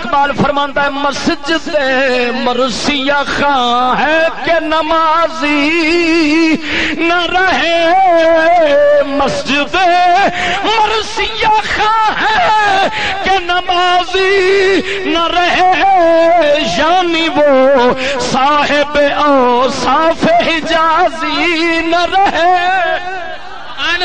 اقبال فرمانتا ہے، مسجد مرسیا خاں ہے کہ نمازی نہ رہے۔ مسجد مرسیا خاں ہے کہ نمازی نہ رہے۔ یعنی وہ صاحب او صاف حجازی نہ رہے۔